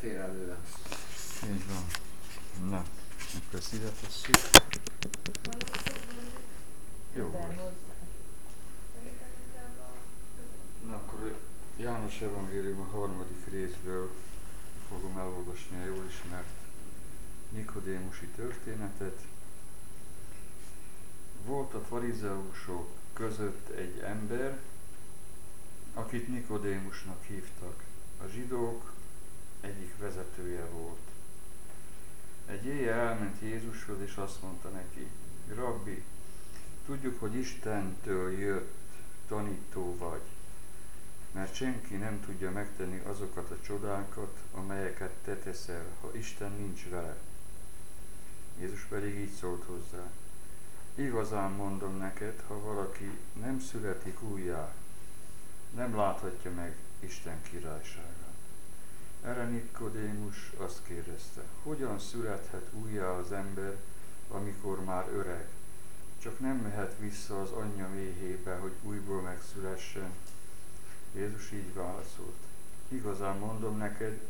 fér előlem. Így van. Na, akkor szívet tesszük. Jó volt. Na akkor János Evangélium a harmadik részről fogom elolvasni a jól ismert Nikodémusi történetet. Volt a farizeusok között egy ember, akit Nikodémusnak hívtak. A zsidók egyik vezetője volt. Egy éjjel elment Jézushoz, és azt mondta neki, Rabbi, tudjuk, hogy Istentől jött tanító vagy, mert senki nem tudja megtenni azokat a csodákat, amelyeket te teszel, ha Isten nincs vele. Jézus pedig így szólt hozzá. Igazán mondom neked, ha valaki nem születik újjá, nem láthatja meg Isten királyságát. Erre Nikodémus azt kérdezte, hogyan születhet újjá az ember, amikor már öreg? Csak nem mehet vissza az anyja méhébe, hogy újból megszülessen. Jézus így válaszolt. Igazán mondom neked,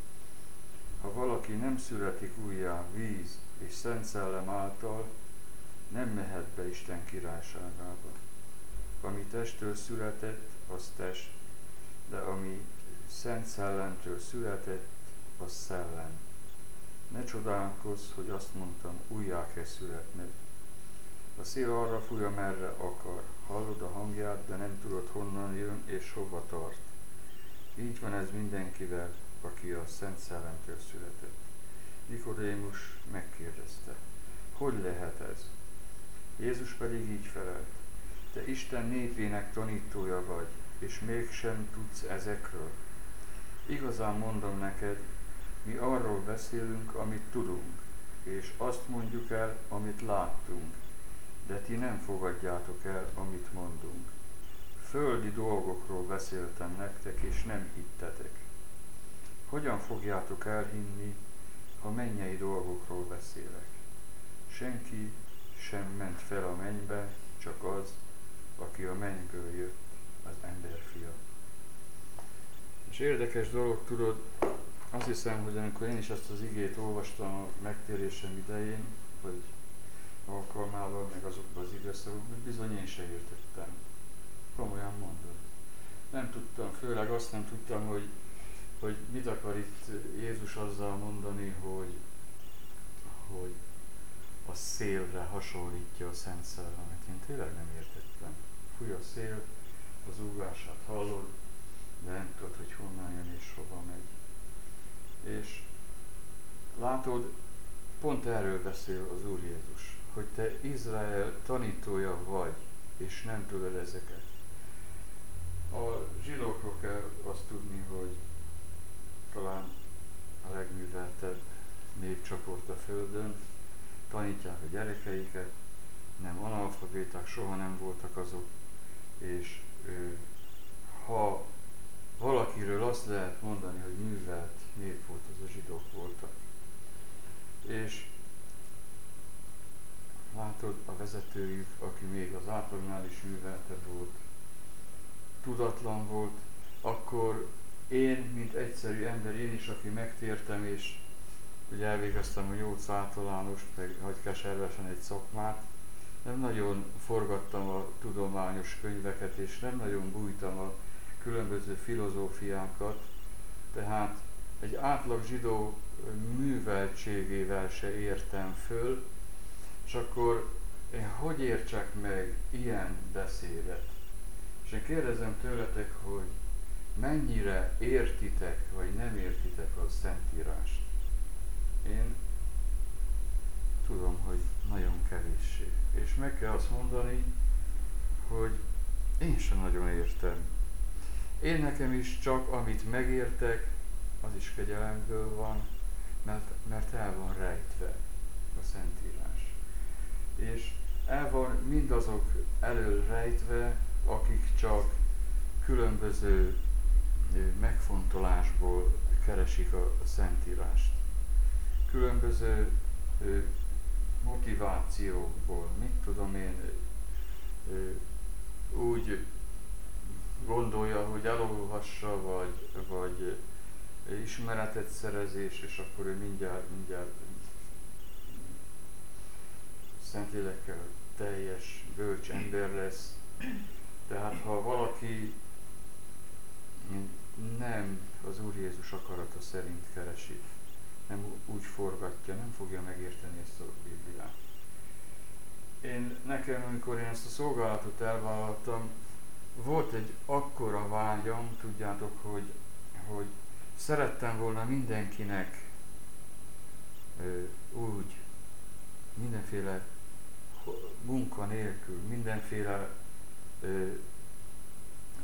ha valaki nem születik újjá víz és szent szellem által, nem mehet be Isten királyságába. Ami testtől született, az test, de ami Szent Szellemtől született, az szellem. Ne csodálkozz, hogy azt mondtam, újjá kell születned. A szél arra fúj, amerre akar. Hallod a hangját, de nem tudod honnan jön és hova tart. Így van ez mindenkivel, aki a Szent Szellemtől született. Nikodémus megkérdezte, hogy lehet ez? Jézus pedig így felelt, te Isten népének tanítója vagy, és mégsem tudsz ezekről. Igazán mondom neked, mi arról beszélünk, amit tudunk, és azt mondjuk el, amit láttunk, de ti nem fogadjátok el, amit mondunk. Földi dolgokról beszéltem nektek, és nem hittetek. Hogyan fogjátok elhinni, ha mennyei dolgokról beszélek? Senki sem ment fel a mennybe, csak az, aki a mennyből jött, az emberfia. És érdekes dolog, tudod, azt hiszem, hogy amikor én is ezt az igét olvastam a megtérésem idején, vagy alkalmával, meg azokban az időszakokban, bizony én se értettem. Komolyan mondod. Nem tudtam, főleg azt nem tudtam, hogy, hogy mit akar itt Jézus azzal mondani, hogy, hogy a szélre hasonlítja a Szent Szellemet. Én tényleg nem értettem. Fúj a szél, az úgását hallod, nem tudod, hogy honnan jön és hova megy. És látod, pont erről beszél az Úr Jézus, hogy te Izrael tanítója vagy, és nem tudod ezeket. A zsidókról kell azt tudni, hogy talán a legműveltebb népcsoport a Földön, tanítják a gyerekeiket, nem analfabéták, soha nem voltak azok, és ha valakiről azt lehet mondani, hogy művelt nép volt, az a zsidók voltak. És látod a vezetőjük, aki még az átlagnál is műveltebb volt, tudatlan volt, akkor én, mint egyszerű ember, én is, aki megtértem, és ugye elvégeztem a 8 általánost, meg hagy keservesen egy szakmát, nem nagyon forgattam a tudományos könyveket, és nem nagyon bújtam a különböző filozófiákat, tehát egy átlag zsidó műveltségével se értem föl, és akkor én hogy értsek meg ilyen beszédet? És én kérdezem tőletek, hogy mennyire értitek, vagy nem értitek a Szentírást? Én tudom, hogy nagyon kevéssé. És meg kell azt mondani, hogy én sem nagyon értem. Én nekem is csak, amit megértek, az is kegyelemből van, mert, mert el van rejtve a Szentírás. És el van mindazok elől rejtve, akik csak különböző megfontolásból keresik a Szentírást. Különböző motivációkból, mit tudom én, úgy gondolja, hogy elolvassa, vagy, vagy ismeretet szerezés, és akkor ő mindjárt, mindjárt Szentlélekkel teljes, bölcs ember lesz. Tehát ha valaki nem az Úr Jézus akarata szerint keresi, nem úgy forgatja, nem fogja megérteni ezt a Bibliát. Én nekem, amikor én ezt a szolgálatot elvállaltam, volt egy akkora vágyam, tudjátok, hogy, hogy szerettem volna mindenkinek ö, úgy, mindenféle munka nélkül, mindenféle, ö,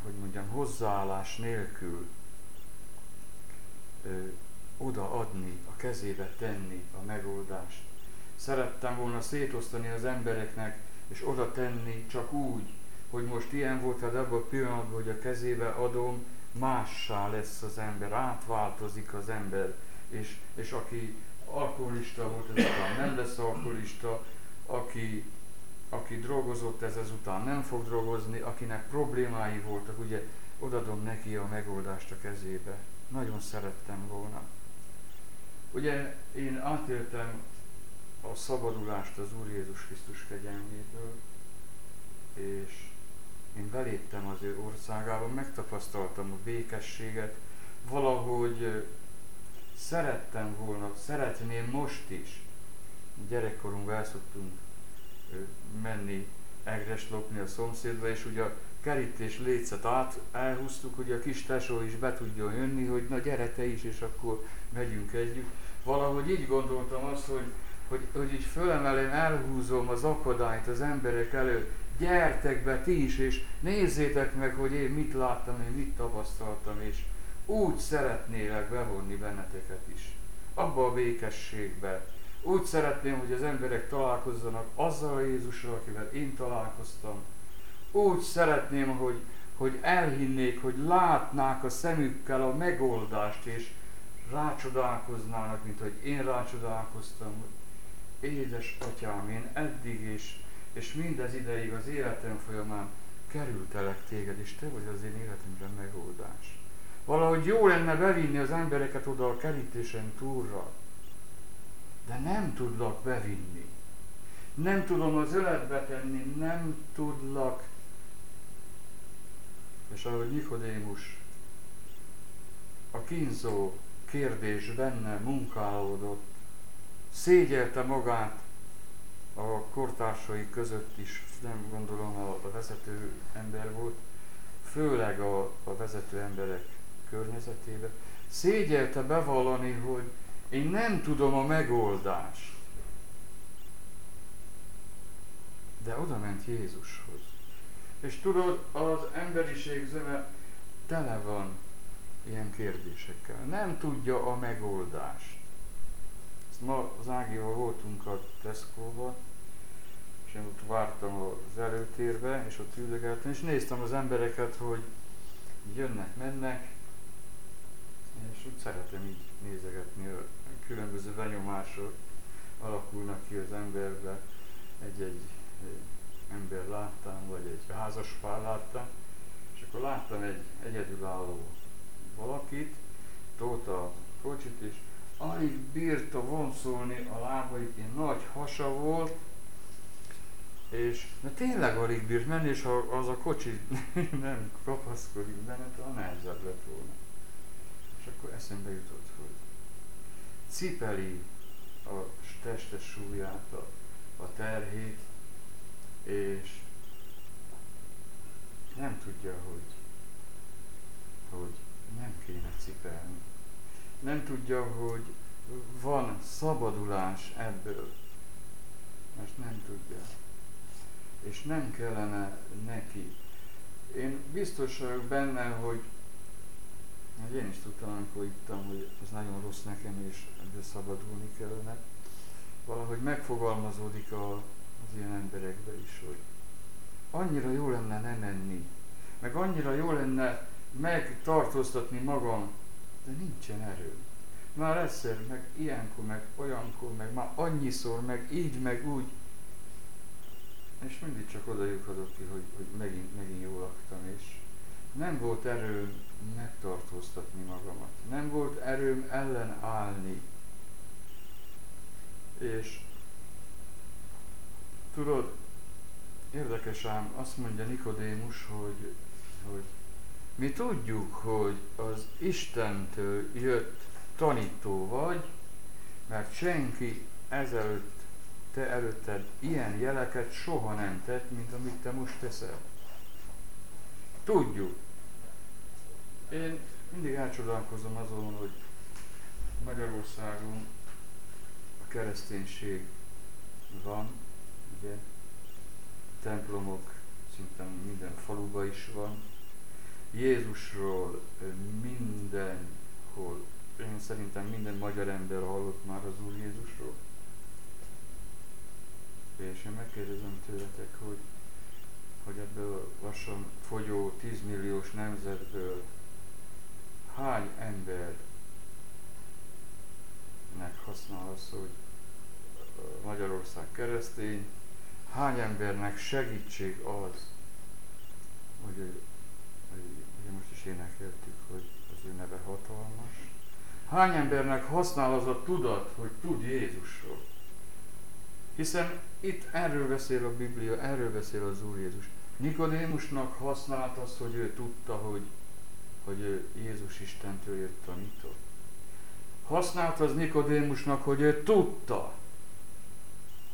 hogy mondjam, hozzáállás nélkül ö, odaadni, a kezébe tenni a megoldást. Szerettem volna szétosztani az embereknek, és oda tenni csak úgy, hogy most ilyen volt de abban a pillanatban, hogy a kezébe adom, mássá lesz az ember, átváltozik az ember, és, és aki alkoholista volt, ezután nem lesz alkoholista, aki, aki drogozott, ez ezután nem fog drogozni, akinek problémái voltak, ugye odadom neki a megoldást a kezébe. Nagyon szerettem volna. Ugye én átéltem a szabadulást az Úr Jézus Krisztus kegyelméből, és én beléptem az ő országába, megtapasztaltam a békességet, valahogy szerettem volna, szeretném most is. Gyerekkorunkban el szoktunk menni egres lopni a szomszédba, és ugye a kerítés lécet át elhúztuk, hogy a kis tesó is be tudjon jönni, hogy na gyere te is, és akkor megyünk együtt. Valahogy így gondoltam azt, hogy, hogy, hogy így fölemelem, elhúzom az akadályt az emberek előtt, gyertek be ti is, és nézzétek meg, hogy én mit láttam, én mit tapasztaltam, és úgy szeretnélek bevonni benneteket is. Abba a békességbe. Úgy szeretném, hogy az emberek találkozzanak azzal a Jézussal, akivel én találkoztam. Úgy szeretném, hogy, hogy elhinnék, hogy látnák a szemükkel a megoldást, és rácsodálkoznának, mint hogy én rácsodálkoztam, hogy édes atyám, én eddig is és mindez ideig az életem folyamán kerültelek téged, és te vagy az én életemben megoldás. Valahogy jó lenne bevinni az embereket oda a kerítésen túlra, de nem tudlak bevinni. Nem tudom az öletbe tenni, nem tudlak. És ahogy Nikodémus a kínzó kérdés benne munkálódott, szégyelte magát, a kortársai között is, nem gondolom a, a vezető ember volt, főleg a, a vezető emberek környezetében, szégyelte bevallani, hogy én nem tudom a megoldást. De oda ment Jézushoz. És tudod, az emberiség zöme tele van ilyen kérdésekkel. Nem tudja a megoldást. Ezt ma az Ágival voltunk a Tesco-ban, én ott vártam az előtérbe, és ott üldögeltem, és néztem az embereket, hogy jönnek, mennek, és úgy szeretem így nézegetni, a különböző benyomások alakulnak ki az emberbe, egy-egy ember láttam, vagy egy házaspár láttam, és akkor láttam egy egyedülálló valakit, tóta a kocsit, és alig bírta vonszolni a lábait, ilyen nagy hasa volt, és de tényleg alig bírt menni, és ha az a kocsi nem kapaszkodik benne, a nehezebb lett volna. És akkor eszembe jutott, hogy cipeli a testes súlyát, a, a terhét, és nem tudja, hogy, hogy nem kéne cipelni nem tudja, hogy van szabadulás ebből. Most nem tudja. És nem kellene neki. Én biztos vagyok benne, hogy hogy én is tudtam, amikor ittam, hogy ez nagyon rossz nekem, és ebből szabadulni kellene. Valahogy megfogalmazódik a, az ilyen emberekbe is, hogy annyira jó lenne nem menni, meg annyira jó lenne megtartóztatni magam de nincsen erő. Már egyszer, meg ilyenkor, meg olyankor, meg már annyiszor, meg így, meg úgy. És mindig csak oda lyukadok ki, hogy, hogy megint, megint jól laktam, és nem volt erőm megtartóztatni magamat. Nem volt erőm ellenállni. És tudod, érdekes ám, azt mondja Nikodémus, hogy, hogy mi tudjuk, hogy az Istentől jött tanító vagy, mert senki ezelőtt, te előtted ilyen jeleket soha nem tett, mint amit te most teszel. Tudjuk. Én mindig elcsodálkozom azon, hogy Magyarországon a kereszténység van, ugye, templomok szinte minden faluba is van. Jézusról mindenhol, én szerintem minden magyar ember hallott már az Úr Jézusról. És én megkérdezem tőletek, hogy hogy ebből lassan fogyó 10 milliós nemzetből hány embernek használ az, hogy Magyarország keresztény, hány embernek segítség az, hogy, hogy ugye most is énekeltük, hogy az ő neve hatalmas. Hány embernek használ az a tudat, hogy tud Jézusról. Hiszen itt erről beszél a Biblia, erről beszél az Úr Jézus. Nikodémusnak használt az, hogy ő tudta, hogy, hogy ő Jézus Istentől jött tanító. Használt az Nikodémusnak, hogy ő tudta,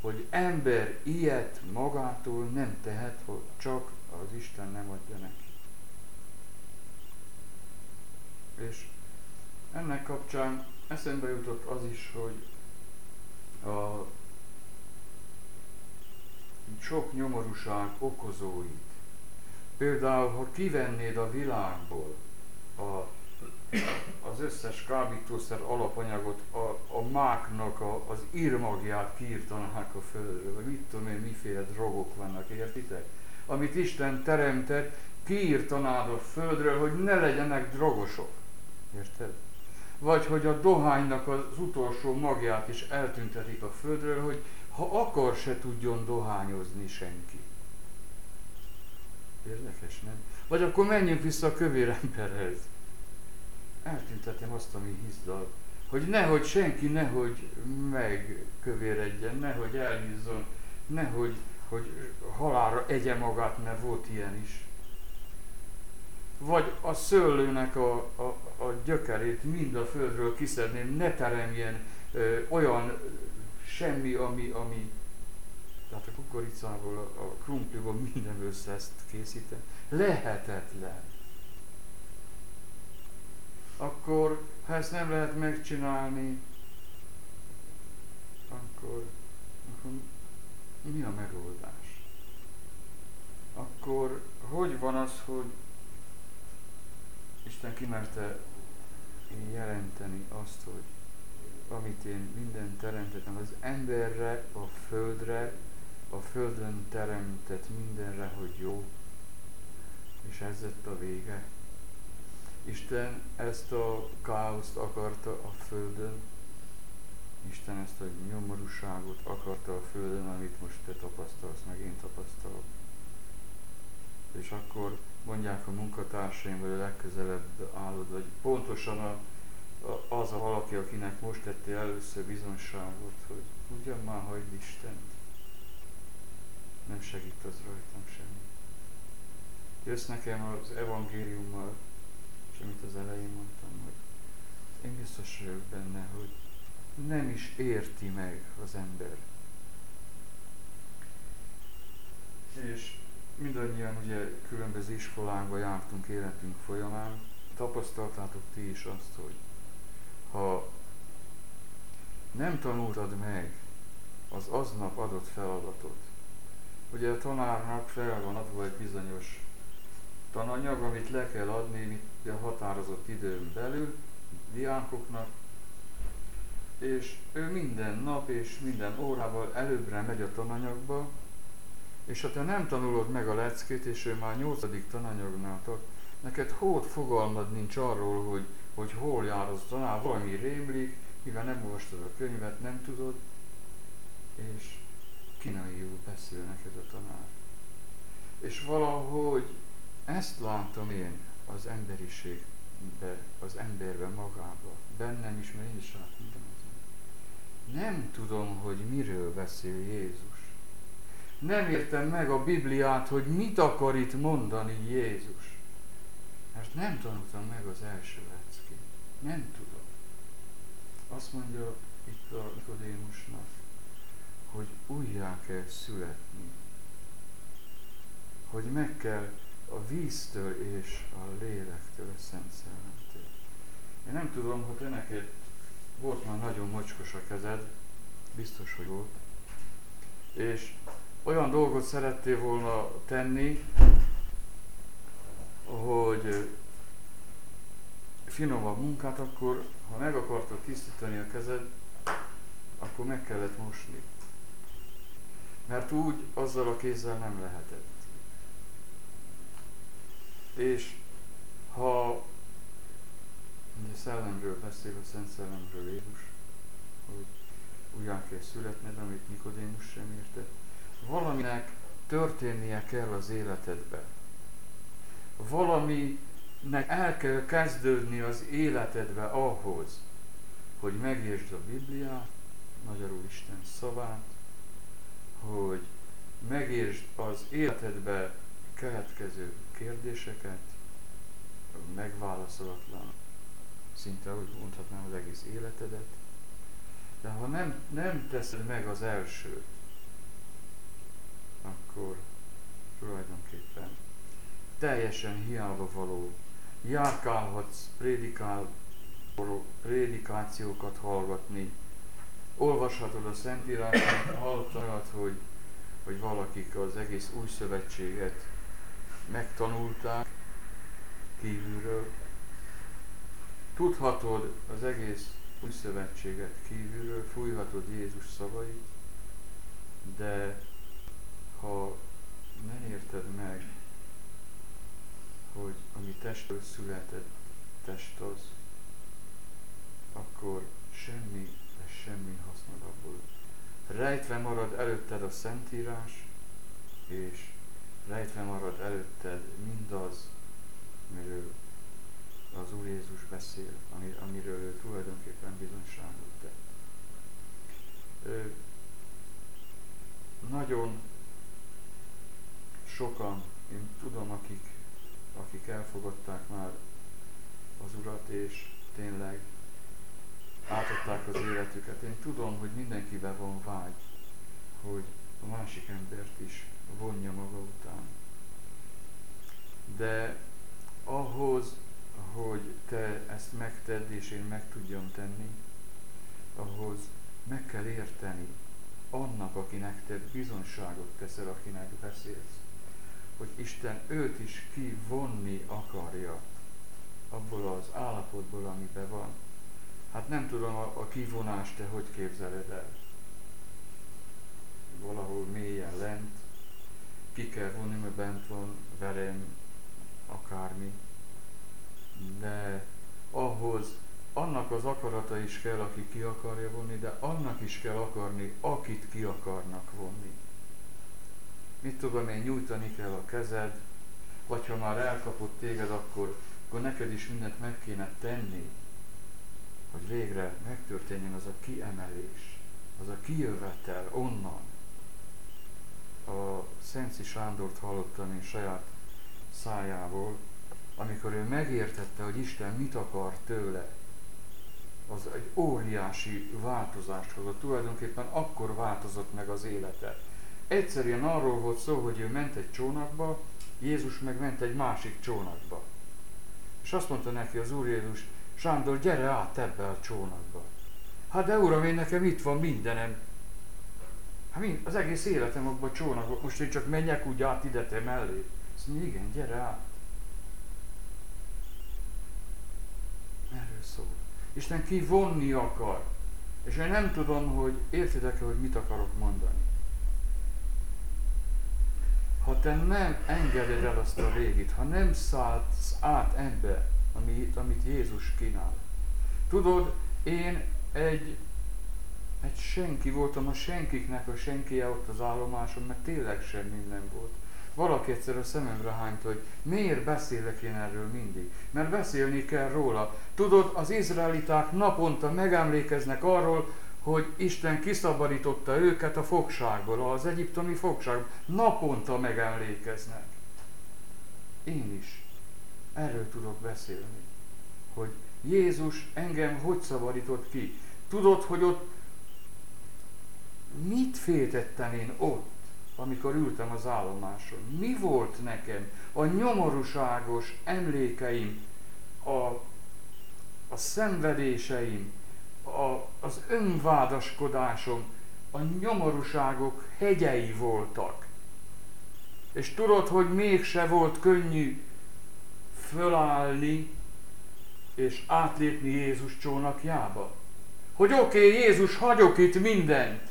hogy ember ilyet magától nem tehet, hogy csak az Isten nem adja neki. És ennek kapcsán eszembe jutott az is, hogy a sok nyomorúság okozóit. Például, ha kivennéd a világból a, az összes kábítószer alapanyagot, a, a máknak a, az írmagját kiírtanák a földről, vagy mit tudom én, miféle drogok vannak, értitek? Amit Isten teremtett, kiírtanád a földről, hogy ne legyenek drogosok. Érted? Vagy hogy a dohánynak az utolsó magját is eltüntetik a földről, hogy ha akar, se tudjon dohányozni senki. Érdekes, nem? Vagy akkor menjünk vissza a kövér emberhez. Eltüntetem azt, ami hizdal. Hogy nehogy senki, nehogy megkövéredjen, nehogy elhízzon, nehogy hogy halára egye magát, mert volt ilyen is. Vagy a szőlőnek a, a, a gyökerét mind a földről kiszedném, ne teremjen ö, olyan semmi, ami, ami tehát a kukoricából, a krumpliból mindenből ezt készítem. Lehetetlen. Akkor, ha ezt nem lehet megcsinálni, akkor, akkor mi a megoldás? Akkor hogy van az, hogy Isten kimerte jelenteni azt, hogy amit én minden teremtettem, az emberre, a földre, a földön teremtett mindenre, hogy jó, és ez lett a vége. Isten ezt a káoszt akarta a földön, Isten ezt a nyomorúságot akarta a földön, amit most te tapasztalsz, meg én tapasztalok. És akkor mondják a munkatársaim, vagy a legközelebb állod, vagy pontosan a az a valaki, akinek most tettél először bizonságot, hogy ugyan már hagyd Istent. Nem segít az rajtam semmi. Jössz nekem az evangéliummal, és amit az elején mondtam, hogy én biztos vagyok benne, hogy nem is érti meg az ember. És mindannyian ugye különböző iskolákba jártunk életünk folyamán, tapasztaltátok ti is azt, hogy ha nem tanultad meg az aznap adott feladatot, ugye a tanárnak fel van adva egy bizonyos tananyag, amit le kell adni a határozott időn belül diákoknak, és ő minden nap és minden órával előbbre megy a tananyagba, és ha te nem tanulod meg a leckét, és ő már nyolcadik tananyagnál tart, neked hót fogalmad nincs arról, hogy hogy hol jár az tanár, valami rémlik, mivel nem olvastad a könyvet, nem tudod, és kínaiul beszél neked a tanár. És valahogy ezt látom én az emberiségbe, az emberbe magába. Bennem is, mert én is átmentem Nem tudom, hogy miről beszél Jézus. Nem értem meg a Bibliát, hogy mit akar itt mondani Jézus. Mert nem tanultam meg az első. Nem tudom. Azt mondja itt a Nikodémusnak, hogy újjá kell születni. Hogy meg kell a víztől és a lélektől, a Szent Szellemtől. Én nem tudom, hogy te neked volt már nagyon mocskos a kezed, biztos, hogy volt, és olyan dolgot szerettél volna tenni, hogy finomabb munkát, akkor ha meg akartad tisztítani a kezed, akkor meg kellett mosni. Mert úgy azzal a kézzel nem lehetett. És ha ugye szellemről beszél, a Szent Szellemről Jézus, hogy ugyan kell születned, amit Nikodémus sem értett, valaminek történnie kell az életedben. Valaminek el kell kezdődni az életedbe ahhoz, hogy megértsd a Bibliát, magyarul Isten szavát, hogy megértsd az életedbe keletkező kérdéseket, megválaszolatlan, szinte úgy mondhatnám az egész életedet, de ha nem, nem teszed meg az elsőt, akkor tulajdonképpen teljesen hiába való. Járkálhatsz, prédikál, prédikációkat hallgatni, olvashatod a Szentírást, hallottad, hogy, hogy valakik az egész új szövetséget megtanulták kívülről. Tudhatod az egész új szövetséget kívülről, fújhatod Jézus szavait, de ha nem érted meg, hogy ami testről született test az, akkor semmi, de semmi hasznod abból. Rejtve marad előtted a Szentírás, és rejtve marad előtted mindaz, miről az Úr Jézus beszél, amiről ő tulajdonképpen bizonyságot tett. Ő nagyon sokan, én tudom, akik, akik elfogadták már az Urat, és tényleg átadták az életüket. Én tudom, hogy mindenkiben van vágy, hogy a másik embert is vonja maga után. De ahhoz, hogy te ezt megtedd, és én meg tudjam tenni, ahhoz meg kell érteni annak, akinek te bizonságot teszel, akinek beszélsz hogy Isten őt is kivonni akarja abból az állapotból, amiben van. Hát nem tudom a, a kivonást te hogy képzeled el. Valahol mélyen lent, ki kell vonni, mert bent van velem akármi. De ahhoz annak az akarata is kell, aki ki akarja vonni, de annak is kell akarni, akit ki akarnak vonni mit tudom én, nyújtani kell a kezed, vagy ha már elkapott téged, akkor, akkor neked is mindent meg kéne tenni, hogy végre megtörténjen az a kiemelés, az a kijövetel onnan. A Szenci Sándort hallottam én saját szájából, amikor ő megértette, hogy Isten mit akar tőle, az egy óriási változást hozott. Tulajdonképpen akkor változott meg az élete Egyszerűen arról volt szó, hogy ő ment egy csónakba, Jézus meg ment egy másik csónakba. És azt mondta neki az Úr Jézus, Sándor, gyere át ebbe a csónakba. Hát de Uram, én nekem itt van mindenem. Hát mind, az egész életem abban a csónakban, most én csak menjek úgy át ide te mellé. Azt mondja, igen, gyere át. Erről szól. Isten kivonni akar. És én nem tudom, hogy értitek-e, hogy mit akarok mondani ha te nem engeded el azt a régit, ha nem szállsz át ebbe, amit, amit Jézus kínál. Tudod, én egy, egy senki voltam, a senkiknek a senkije ott az állomáson, mert tényleg semmi nem volt. valaki egyszer a szememre hányt, hogy miért beszélek én erről mindig. Mert beszélni kell róla. Tudod, az izraeliták naponta megemlékeznek arról, hogy Isten kiszabadította őket a fogságból, az egyiptomi fogságból. Naponta megemlékeznek. Én is erről tudok beszélni, hogy Jézus engem hogy szabadított ki. Tudod, hogy ott mit féltettem én ott, amikor ültem az állomáson? Mi volt nekem? A nyomorúságos emlékeim, a, a szenvedéseim, a, az önvádaskodásom, a nyomorúságok hegyei voltak. És tudod, hogy mégse volt könnyű fölállni és átlépni Jézus csónakjába. Hogy oké, okay, Jézus, hagyok itt mindent.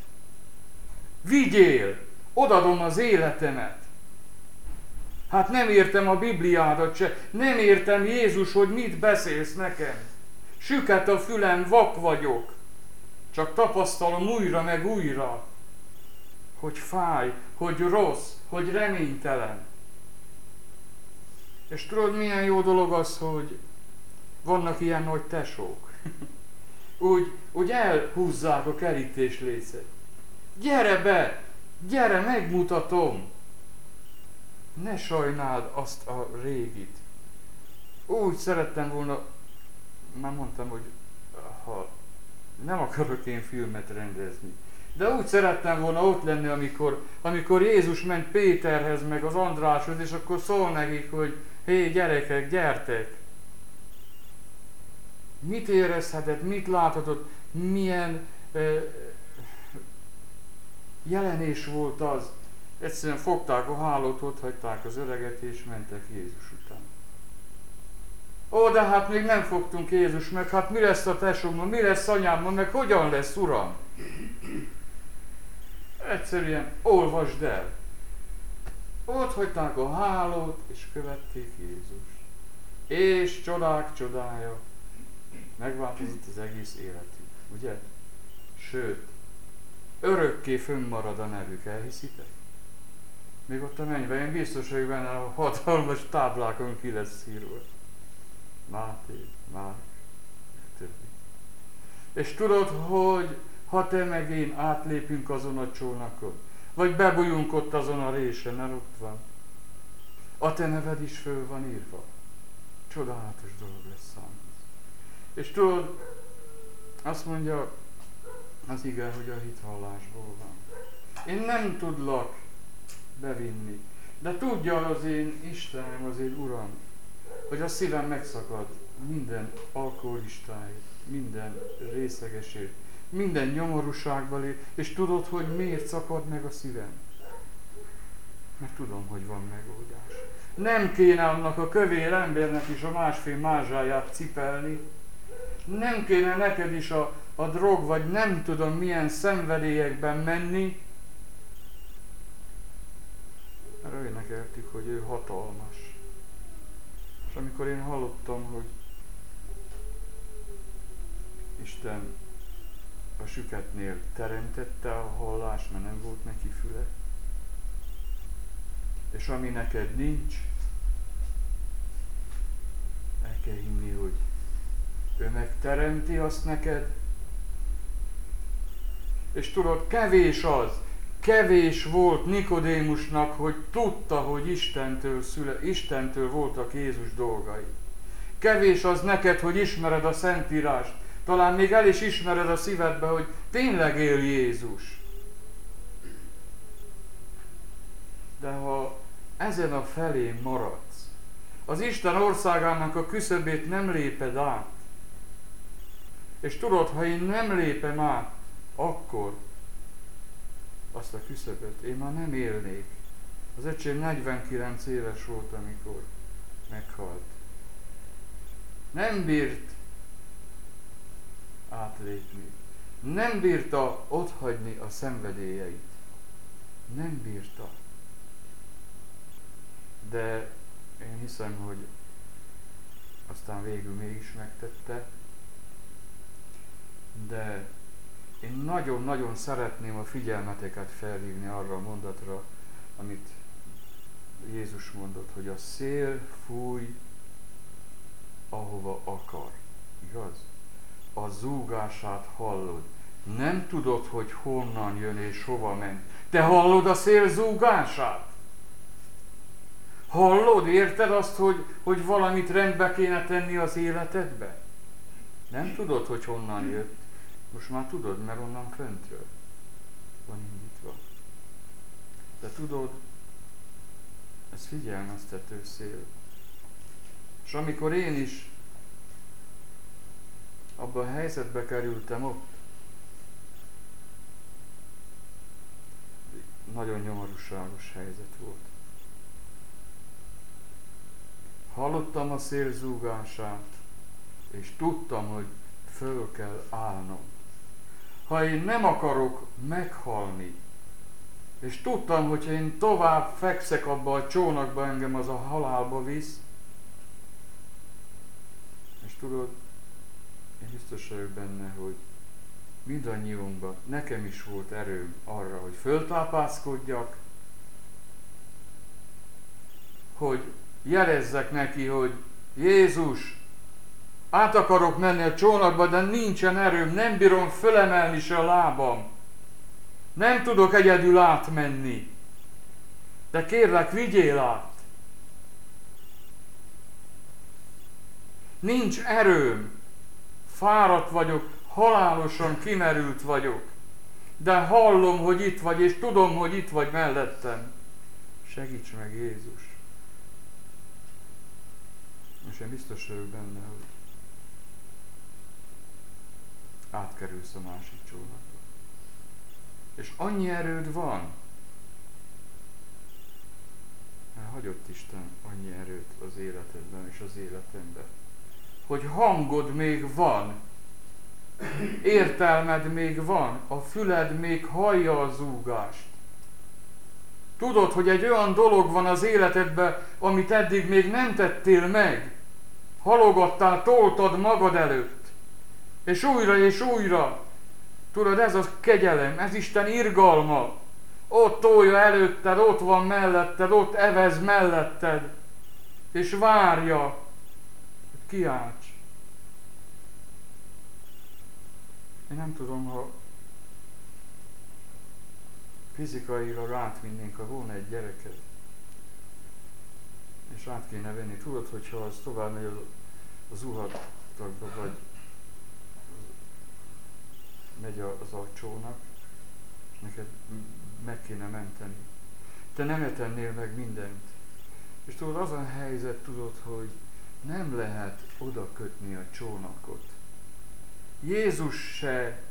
Vigyél, odadom az életemet. Hát nem értem a Bibliádat se, nem értem Jézus, hogy mit beszélsz nekem. Süket a fülem, vak vagyok. Csak tapasztalom újra meg újra, hogy fáj, hogy rossz, hogy reménytelen. És tudod, milyen jó dolog az, hogy vannak ilyen nagy tesók. úgy, úgy elhúzzák a kerítés lécet. Gyere be, gyere, megmutatom. Ne sajnáld azt a régit. Úgy szerettem volna, már mondtam, hogy ha nem akarok én filmet rendezni, de úgy szerettem volna ott lenni, amikor, amikor Jézus ment Péterhez, meg az Andráshoz, és akkor szól nekik, hogy hé, gyerekek, gyertek! Mit érezhetett, mit láthatott, milyen eh, jelenés volt az. Egyszerűen fogták a hálót, ott hagyták az öreget, és mentek Jézus. Ó, de hát még nem fogtunk Jézus meg, hát mi lesz a tesómmal, mi lesz anyámmal, meg hogyan lesz, Uram? Egyszerűen olvasd el. Ott hagyták a hálót, és követték Jézus. És csodák csodája, megváltozott az egész életük, ugye? Sőt, örökké fönnmarad a nevük, elhiszitek? Még ott a mennyben, én biztos vagyok benne, a hatalmas táblákon ki lesz írva. Máté, Márk, többi. És tudod, hogy ha te meg én átlépünk azon a csónakon, vagy bebújunk ott azon a résen, mert ott van, a te neved is föl van írva. Csodálatos dolog lesz számomra. És tudod, azt mondja az ige, hogy a hithallásból van. Én nem tudlak bevinni, de tudja az én Istenem, az én Uram, hogy a szívem megszakad minden alkoholistáért, minden részegesért, minden nyomorúságban és tudod, hogy miért szakad meg a szívem? Mert tudom, hogy van megoldás. Nem kéne annak a kövér embernek is a másfél mázsáját cipelni, nem kéne neked is a, a drog, vagy nem tudom milyen szenvedélyekben menni, mert énekeltük, hogy ő hatalmas. És amikor én hallottam, hogy Isten a süketnél teremtette a hallást, mert nem volt neki füle, és ami neked nincs, el kell hinni, hogy ő megteremti azt neked, és tudod, kevés az, kevés volt Nikodémusnak, hogy tudta, hogy Istentől, szüle, Istentől voltak Jézus dolgai. Kevés az neked, hogy ismered a Szentírást. Talán még el is ismered a szívedbe, hogy tényleg él Jézus. De ha ezen a felén maradsz, az Isten országának a küszöbét nem léped át, és tudod, ha én nem lépem át, akkor azt a küszöböt én már nem élnék. Az öcsém 49 éves volt, amikor meghalt. Nem bírt átlépni. Nem bírta otthagyni a szenvedélyeit. Nem bírta. De én hiszem, hogy aztán végül mégis megtette, de én nagyon-nagyon szeretném a figyelmeteket felhívni arra a mondatra, amit Jézus mondott, hogy a szél fúj, ahova akar. Igaz? A zúgását hallod. Nem tudod, hogy honnan jön és hova ment. Te hallod a szél zúgását? Hallod, érted azt, hogy, hogy valamit rendbe kéne tenni az életedbe? Nem tudod, hogy honnan jött. Most már tudod, mert onnan föntről van indítva. De tudod, ez figyelmeztető szél. És amikor én is abban a helyzetbe kerültem ott, nagyon nyomorúságos helyzet volt. Hallottam a szél zúgását, és tudtam, hogy föl kell állnom. Ha én nem akarok meghalni, és tudtam, hogy én tovább fekszek abba a csónakba, engem az a halálba visz, és tudod, én biztos vagyok benne, hogy mindannyiunkban nekem is volt erőm arra, hogy föltápászkodjak, hogy jelezzek neki, hogy Jézus, át akarok menni a csónakba, de nincsen erőm, nem bírom fölemelni se a lábam. Nem tudok egyedül átmenni. De kérlek, vigyél át. Nincs erőm. Fáradt vagyok, halálosan kimerült vagyok. De hallom, hogy itt vagy, és tudom, hogy itt vagy mellettem. Segíts meg, Jézus. És én biztos vagyok benne, hogy átkerülsz a másik csónakba. És annyi erőd van, mert hagyott Isten annyi erőt az életedben és az életemben, hogy hangod még van, értelmed még van, a füled még hallja a zúgást. Tudod, hogy egy olyan dolog van az életedben, amit eddig még nem tettél meg. Halogattál, toltad magad előtt. És újra és újra. Tudod, ez az kegyelem, ez Isten irgalma. Ott tolja előtted, ott van melletted, ott evez melletted. És várja, hogy kiálts. Én nem tudom, ha fizikailag átvinnénk, ha volna egy gyereked, és át kéne venni. Tudod, hogyha az tovább megy az zuhatagba, vagy megy az a csónak, és neked meg kéne menteni. Te nem etennél meg mindent. És tudod, az a helyzet, tudod, hogy nem lehet oda kötni a csónakot. Jézus se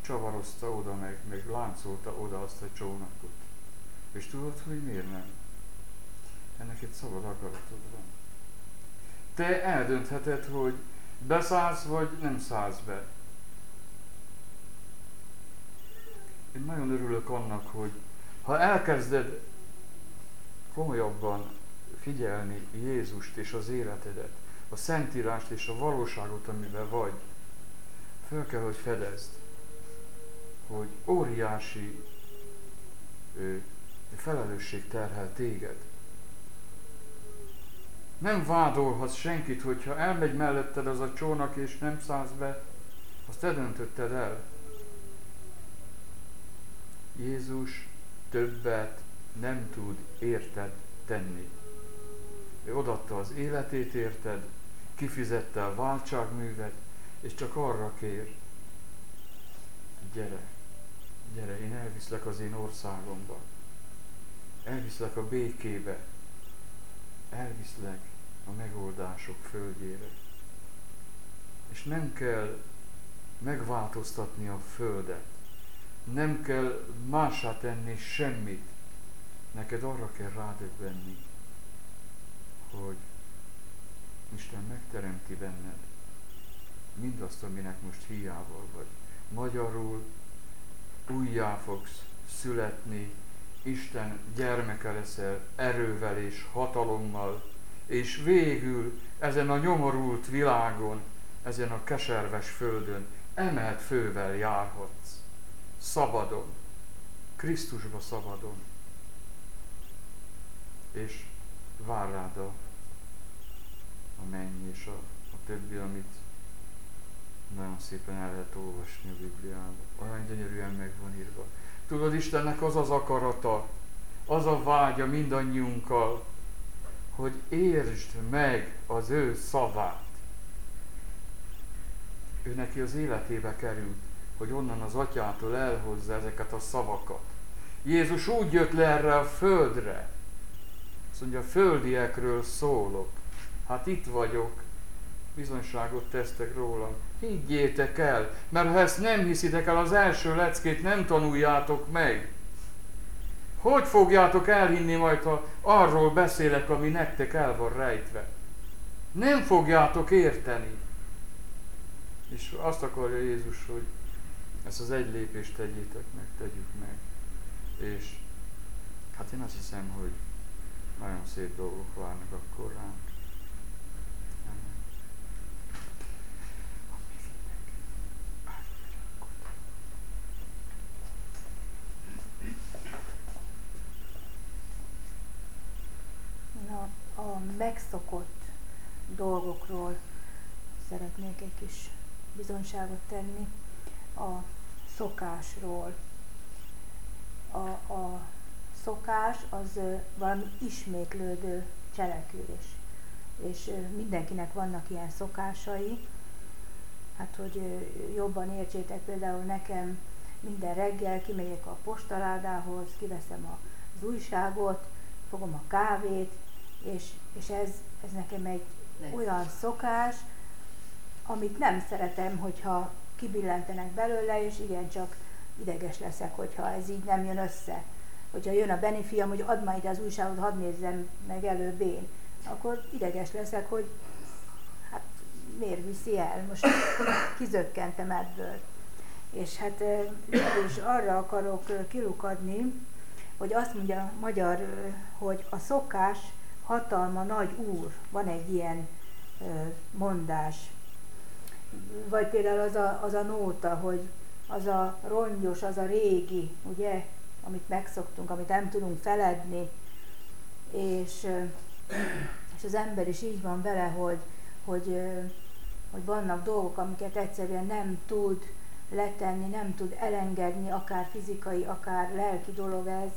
csavarozta oda, meg, meg láncolta oda azt a csónakot. És tudod, hogy miért nem? Ennek egy szabad akaratod van. Te eldöntheted, hogy beszállsz, vagy nem szállsz be. Én nagyon örülök annak, hogy ha elkezded komolyabban figyelni Jézust és az életedet, a Szentírást és a valóságot, amiben vagy, fel kell, hogy fedezd, hogy óriási ö, felelősség terhel téged. Nem vádolhatsz senkit, hogyha elmegy melletted az a csónak és nem szállsz be, azt te döntötted el. Jézus többet nem tud érted tenni. Ő odatta az életét érted, kifizette a váltságművet, és csak arra kér, gyere, gyere, én elviszlek az én országomba, elviszlek a békébe, elviszlek a megoldások földjére. És nem kell megváltoztatni a földet, nem kell másá tenni semmit. Neked arra kell rádöbbenni, hogy Isten megteremti benned mindazt, aminek most hiával vagy. Magyarul újjá fogsz születni, Isten gyermeke leszel erővel és hatalommal, és végül ezen a nyomorult világon, ezen a keserves földön emelt fővel járhatsz. Szabadon. Krisztusba szabadon. és vár rád a, a menny és a, a többi, amit nagyon szépen el lehet olvasni a Bibliában. Olyan gyönyörűen meg van írva. Tudod, Istennek az az akarata, az a vágya mindannyiunkkal, hogy értsd meg az ő szavát. Ő neki az életébe került, hogy onnan az atyától elhozza ezeket a szavakat. Jézus úgy jött le erre a földre, azt mondja, a földiekről szólok. Hát itt vagyok, bizonyságot tesztek rólam. Higgyétek el, mert ha ezt nem hiszitek el, az első leckét nem tanuljátok meg. Hogy fogjátok elhinni majd, ha arról beszélek, ami nektek el van rejtve? Nem fogjátok érteni. És azt akarja Jézus, hogy ezt az egy lépést tegyétek meg, tegyük meg. És hát én azt hiszem, hogy nagyon szép dolgok várnak akkor ránk. a megszokott dolgokról szeretnék egy kis bizonyságot tenni, a szokásról. A, a szokás az valami ismétlődő cselekvés. És mindenkinek vannak ilyen szokásai. Hát, hogy jobban értsétek, például nekem minden reggel kimegyek a postaládához, kiveszem az újságot, fogom a kávét, és, és ez, ez nekem egy olyan szokás, amit nem szeretem, hogyha kibillentenek belőle, és igencsak ideges leszek, hogyha ez így nem jön össze. Hogyha jön a Benny fiam, hogy add majd az újságot, hadd nézzem meg előbb én, akkor ideges leszek, hogy hát miért viszi el, most kizökkentem ebből. És hát is arra akarok kilukadni, hogy azt mondja magyar, hogy a szokás hatalma nagy úr, van egy ilyen mondás. Vagy például az a, az a nóta, hogy az a rongyos, az a régi, ugye, amit megszoktunk, amit nem tudunk feledni, és, és az ember is így van vele, hogy, hogy, hogy vannak dolgok, amiket egyszerűen nem tud letenni, nem tud elengedni, akár fizikai, akár lelki dolog ez,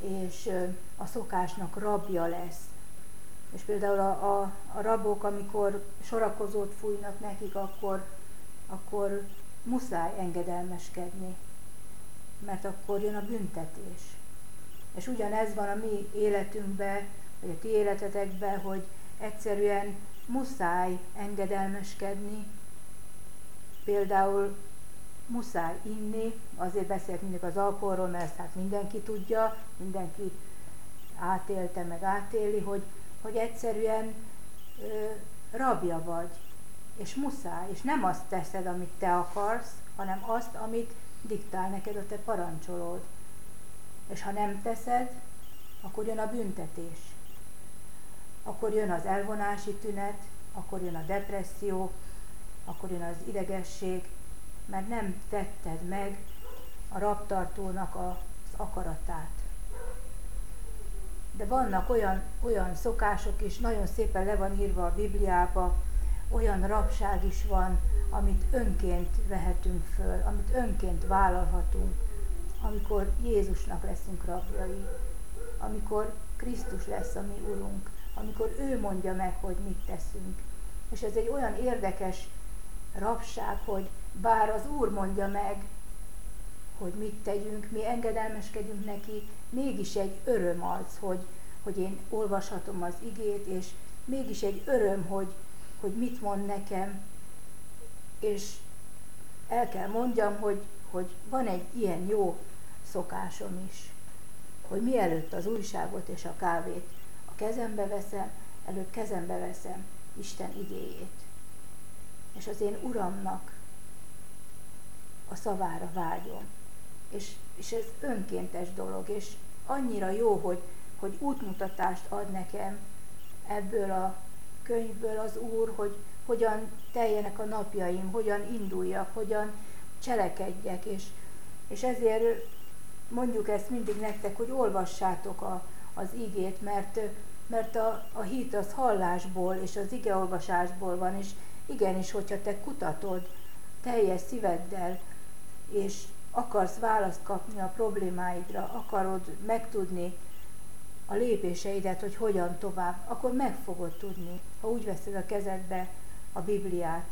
és a szokásnak rabja lesz. És például a, a, a rabok, amikor sorakozót fújnak nekik, akkor, akkor muszáj engedelmeskedni, mert akkor jön a büntetés. És ugyanez van a mi életünkben, vagy a ti életetekben, hogy egyszerűen muszáj engedelmeskedni, például muszáj inni, azért beszélek mindig az alkoholról, mert ezt hát mindenki tudja, mindenki átélte, meg átéli, hogy, hogy egyszerűen ö, rabja vagy, és muszáj, és nem azt teszed, amit te akarsz, hanem azt, amit diktál neked a te parancsolód. És ha nem teszed, akkor jön a büntetés. Akkor jön az elvonási tünet, akkor jön a depresszió, akkor jön az idegesség, mert nem tetted meg a raptartónak az akaratát. De vannak olyan, olyan szokások is, nagyon szépen le van írva a Bibliába, olyan rabság is van, amit önként vehetünk föl, amit önként vállalhatunk, amikor Jézusnak leszünk rabjai, amikor Krisztus lesz a mi Urunk, amikor ő mondja meg, hogy mit teszünk. És ez egy olyan érdekes rabság, hogy bár az Úr mondja meg, hogy mit tegyünk, mi engedelmeskedünk neki, mégis egy öröm az, hogy, hogy én olvashatom az igét, és mégis egy öröm, hogy, hogy mit mond nekem, és el kell mondjam, hogy, hogy van egy ilyen jó szokásom is, hogy mielőtt az újságot és a kávét a kezembe veszem, előbb kezembe veszem Isten igéjét. És az én Uramnak a szavára vágyom. És, és ez önkéntes dolog, és annyira jó, hogy, hogy útmutatást ad nekem ebből a könyvből az Úr, hogy hogyan teljenek a napjaim, hogyan induljak, hogyan cselekedjek, és, és ezért mondjuk ezt mindig nektek, hogy olvassátok a, az igét, mert, mert a, a hit az hallásból és az igeolvasásból van, és igenis, hogyha te kutatod teljes szíveddel, és akarsz választ kapni a problémáidra, akarod megtudni a lépéseidet, hogy hogyan tovább, akkor meg fogod tudni, ha úgy veszed a kezedbe a Bibliát,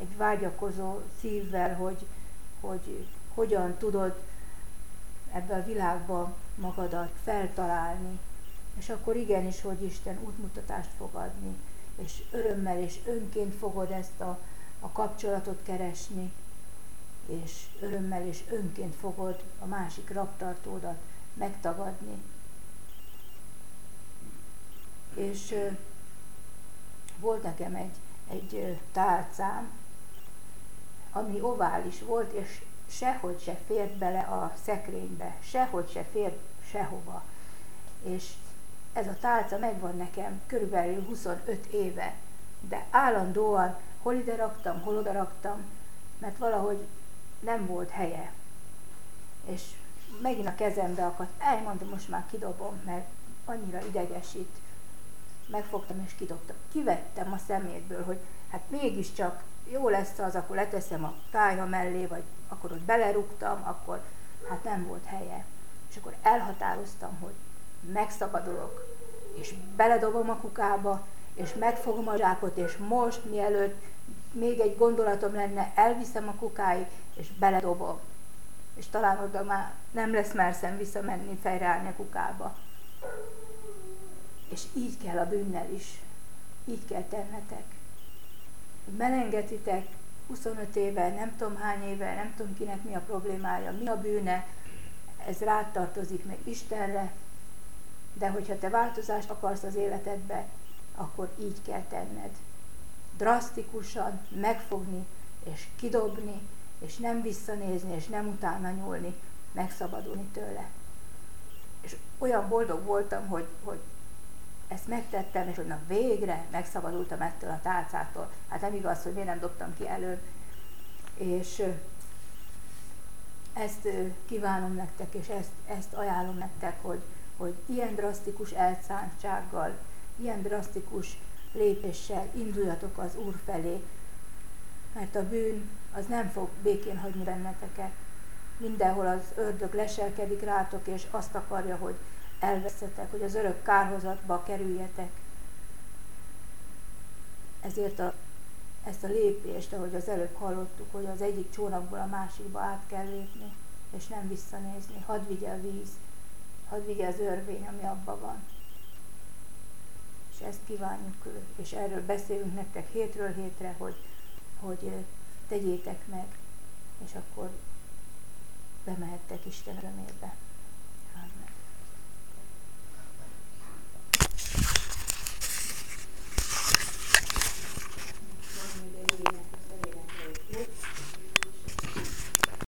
egy vágyakozó szívvel, hogy, hogy hogyan tudod ebbe a világba magadat feltalálni, és akkor igenis, hogy Isten útmutatást fog adni, és örömmel és önként fogod ezt a, a kapcsolatot keresni, és örömmel és önként fogod a másik raptartódat megtagadni. És ö, volt nekem egy, egy ö, tálcám, ami ovális volt, és sehogy se fért bele a szekrénybe, sehogy se fért sehova. És ez a tálca megvan nekem körülbelül 25 éve, de állandóan hol ide raktam, hol oda raktam, mert valahogy nem volt helye. És megint a kezembe akadt, elmondom, most már kidobom, mert annyira idegesít. Megfogtam és kidobtam. Kivettem a szemétből, hogy hát mégiscsak jó lesz az, akkor leteszem a tájha mellé, vagy akkor ott belerúgtam, akkor hát nem volt helye. És akkor elhatároztam, hogy megszabadulok, és beledobom a kukába, és megfogom a zsákot, és most, mielőtt még egy gondolatom lenne, elviszem a kukáig, és beledobom. És talán oda már nem lesz merszem visszamenni, fejreállni a kukába. És így kell a bűnnel is. Így kell tennetek. Melengetitek 25 éve, nem tudom hány éve, nem tudom kinek mi a problémája, mi a bűne, ez rád tartozik meg Istenre, de hogyha te változást akarsz az életedbe, akkor így kell tenned. Drasztikusan megfogni, és kidobni, és nem visszanézni, és nem utána nyúlni, megszabadulni tőle. És olyan boldog voltam, hogy, hogy ezt megtettem, és hogy na végre megszabadultam ettől a tálcától. Hát nem igaz, hogy miért nem dobtam ki elő. És ezt kívánom nektek, és ezt, ezt ajánlom nektek, hogy, hogy ilyen drasztikus elszántsággal, ilyen drasztikus lépéssel induljatok az Úr felé, mert a bűn az nem fog békén hagyni benneteket. Mindenhol az ördög leselkedik rátok, és azt akarja, hogy elveszetek, hogy az örök kárhozatba kerüljetek. Ezért a, ezt a lépést, ahogy az előbb hallottuk, hogy az egyik csónakból a másikba át kell lépni, és nem visszanézni. Hadd vigye a víz, hadd vigye az örvény, ami abban van. És ezt kívánjuk, és erről beszélünk nektek hétről hétre, hogy, hogy tegyétek meg, és akkor bemehettek Isten örömébe. Amen.